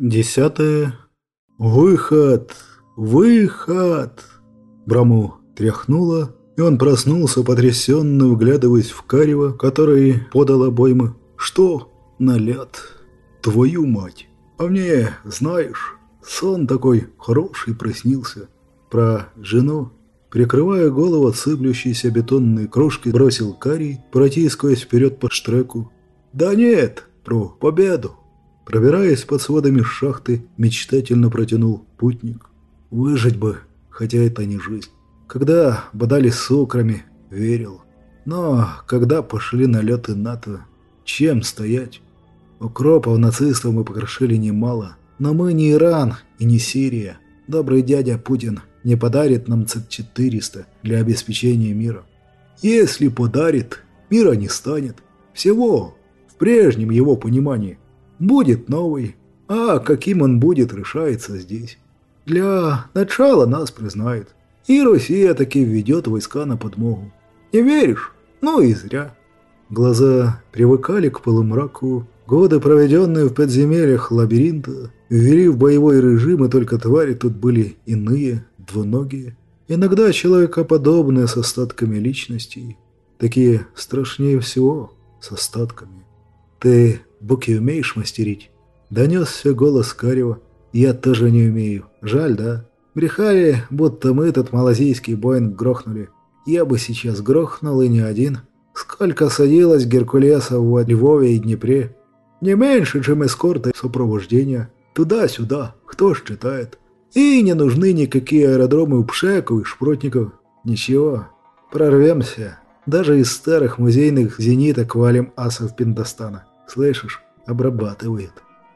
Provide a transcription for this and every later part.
Десятое. Выход! Выход! Браму тряхнуло, и он проснулся, потрясенно вглядываясь в Карева, который подал обоймы. «Что? Налет? Твою мать! А мне, знаешь, сон такой хороший приснился. Про жену Прикрывая голову от сыплющейся бетонной крошки, бросил Карий, протискиваясь вперед по штреку. «Да нет, про победу!» Пробираясь под сводами шахты, мечтательно протянул путник. «Выжить бы, хотя это не жизнь. Когда бодали с окрами, верил. Но когда пошли налеты НАТО, чем стоять? Укропов нацистов мы покрошили немало, но мы не Иран и не Сирия. Добрый дядя Путин не подарит нам Ц-400 для обеспечения мира. Если подарит, мира не станет. Всего в прежнем его понимании. Будет новый, а каким он будет, решается здесь. Для начала нас признает. И Россия таки введет войска на подмогу. Не веришь? Ну и зря. Глаза привыкали к полумраку. Годы, проведенные в подземельях лабиринта, ввели в боевой режим, и только твари тут были иные, двуногие, иногда человекоподобные с остатками личностей, такие страшнее всего с остатками. «Ты буки умеешь мастерить?» Донесся голос Карева. «Я тоже не умею. Жаль, да? Брехали, будто мы этот малазийский Боинг грохнули. Я бы сейчас грохнул и не один. Сколько садилось Геркулесов в Львове и Днепре. Не меньше, чем эскорта сопровождения. Туда-сюда. Кто ж читает?» И не нужны никакие аэродромы у Пшеков и Шпротников. Ничего, прорвемся. Даже из старых музейных зениток валим асов Пиндостана. Слышишь, обрабатывает.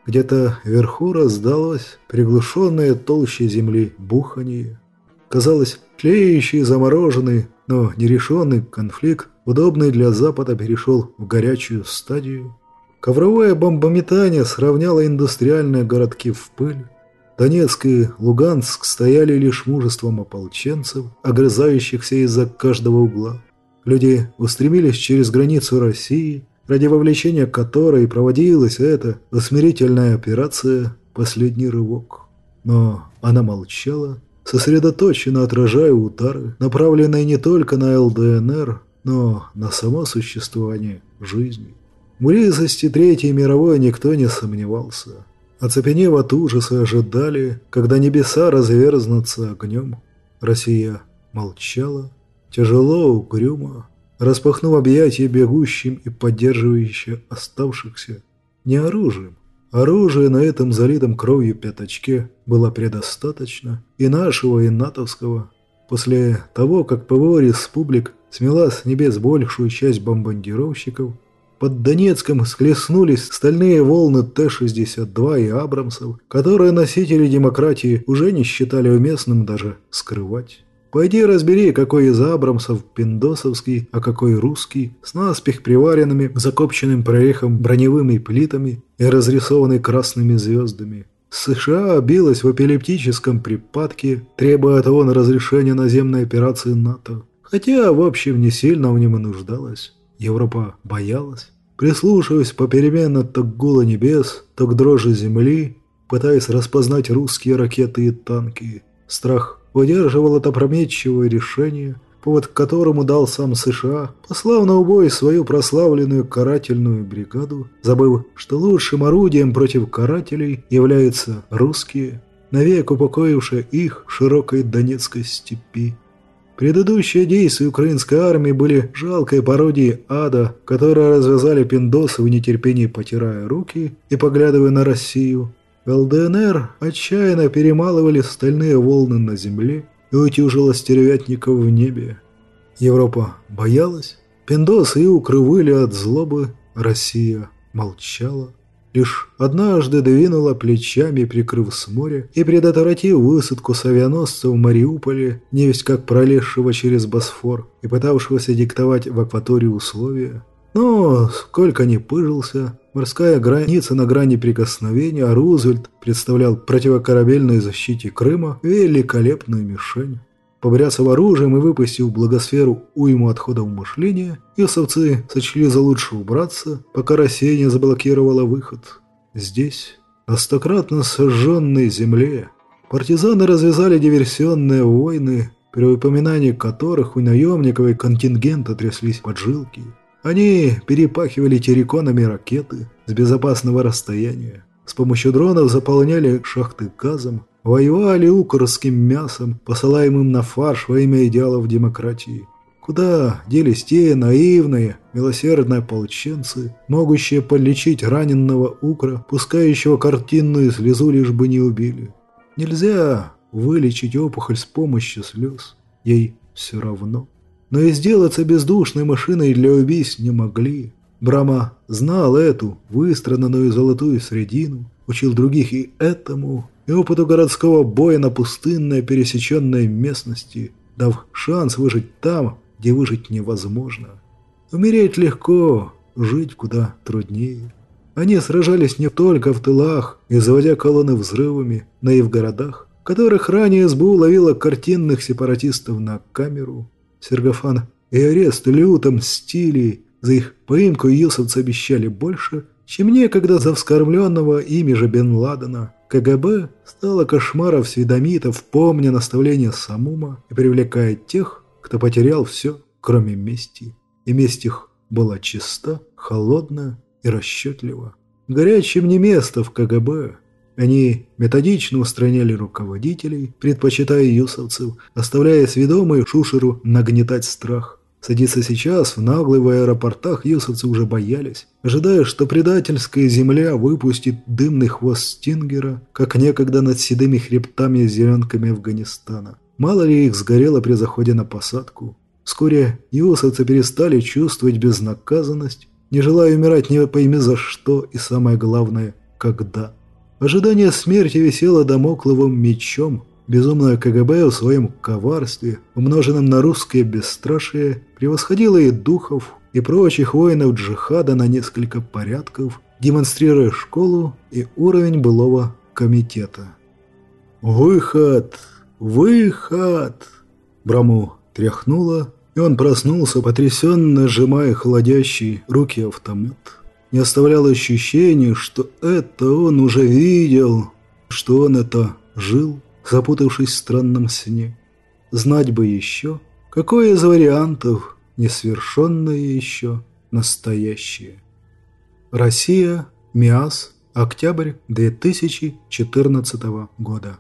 Где-то вверху раздалось приглушенное толще земли бухание. Казалось, тлеющий, замороженный, но нерешенный конфликт, удобный для Запада, перешел в горячую стадию. Ковровое бомбометание сравняло индустриальные городки в пыль. Донецк и Луганск стояли лишь мужеством ополченцев, огрызающихся из-за каждого угла. Люди устремились через границу России, ради вовлечения которой проводилась эта усмирительная операция «Последний рывок». Но она молчала, сосредоточенно отражая удары, направленные не только на ЛДНР, но на само существование жизни. В близости Третьей мировой никто не сомневался. Оцепенев от ужаса, ожидали, когда небеса разверзнутся огнем. Россия молчала, тяжело, угрюмо, распахнув объятия бегущим и поддерживающим оставшихся. Не оружием. Оружия на этом залитом кровью пятачке было предостаточно и нашего, и натовского. После того, как ПВО «Республик» смела с небес большую часть бомбардировщиков, под Донецком схлестнулись стальные волны Т-62 и Абрамсов, которые носители демократии уже не считали уместным даже скрывать. Пойди разбери, какой из Абрамсов пиндосовский, а какой русский, с наспех приваренными закопченным прорехом броневыми плитами и разрисованный красными звездами. США билась в эпилептическом припадке, требуя от ООН разрешения наземной операции НАТО. Хотя, в общем, не сильно в нем и нуждалась. Европа боялась прислушиваясь попеременно то к гулу небес, то к дрожи земли, пытаясь распознать русские ракеты и танки. Страх удерживал это опрометчивое решение, повод к которому дал сам США, послав на убой свою прославленную карательную бригаду, забыв, что лучшим орудием против карателей являются русские, навек упокоившие их в широкой Донецкой степи. Предыдущие действия украинской армии были жалкой пародией ада, которые развязали пиндосы в нетерпении потирая руки и поглядывая на Россию. ЛДНР отчаянно перемалывали стальные волны на земле и утюжила стервятников в небе. Европа боялась, пиндосы и укрывали от злобы, Россия молчала лишь однажды двинула плечами, прикрыв с моря, и предотвратив высадку с авианосца в Мариуполе, невесть как пролезшего через Босфор и пытавшегося диктовать в акватории условия. Но, сколько ни пыжился, морская граница на грани прикосновения, а Рузвельт представлял противокорабельной защите Крыма великолепную мишень. Побряцав оружием и выпустив благосферу уйму отходов мышления, юсовцы сочли за лучше убраться, пока Россия не заблокировала выход. Здесь на стократно сожженной земле. Партизаны развязали диверсионные войны, при упоминании которых у наемников и контингента тряслись поджилки. Они перепахивали терриконами ракеты с безопасного расстояния. С помощью дронов заполняли шахты газом, воевали укорским мясом, посылаемым на фарш во имя идеалов демократии. Куда делись те наивные, милосердные ополченцы, могущие полечить раненного укра, пускающего картинную слезу, лишь бы не убили? Нельзя вылечить опухоль с помощью слез. Ей все равно. Но и сделаться бездушной машиной для убийств не могли. Брама знал эту выстрананную золотую средину, учил других и этому, и опыту городского боя на пустынной пересеченной местности, дав шанс выжить там, где выжить невозможно. Умереть легко, жить куда труднее. Они сражались не только в тылах и заводя колонны взрывами, но и в городах, которых ранее СБУ ловила картинных сепаратистов на камеру. Сергофан и арест люто мстили, за их поимку юсовцы обещали больше, чем некогда за вскормленного ими же Бен Ладена. КГБ стало кошмаров сведомитов, помня наставления Самума и привлекая тех, кто потерял все, кроме мести. И месть их была чиста, холодна и расчетлива. Горячим не место в КГБ. Они методично устраняли руководителей, предпочитая юсовцев, оставляя сведомую шушеру нагнетать страх. Садиться сейчас в наглый в аэропортах юсовцы уже боялись, ожидая, что предательская земля выпустит дымный хвост Стингера, как некогда над седыми хребтами и зеленками Афганистана. Мало ли их сгорело при заходе на посадку. Вскоре иосовцы перестали чувствовать безнаказанность, не желая умирать не пойми за что и самое главное – когда. Ожидание смерти висело домокловым мечом. Безумное КГБ в своем коварстве, умноженном на русское бесстрашие, превосходило и духов, и прочих воинов джихада на несколько порядков, демонстрируя школу и уровень былого комитета. «Выход!» «Выход!» Браму тряхнуло, и он проснулся, потрясенно сжимая холодящий руки автомат. Не оставлял ощущения, что это он уже видел, что он это жил, запутавшись в странном сне. Знать бы еще, какой из вариантов несовершенное еще настоящее. Россия, МИАС, октябрь 2014 года.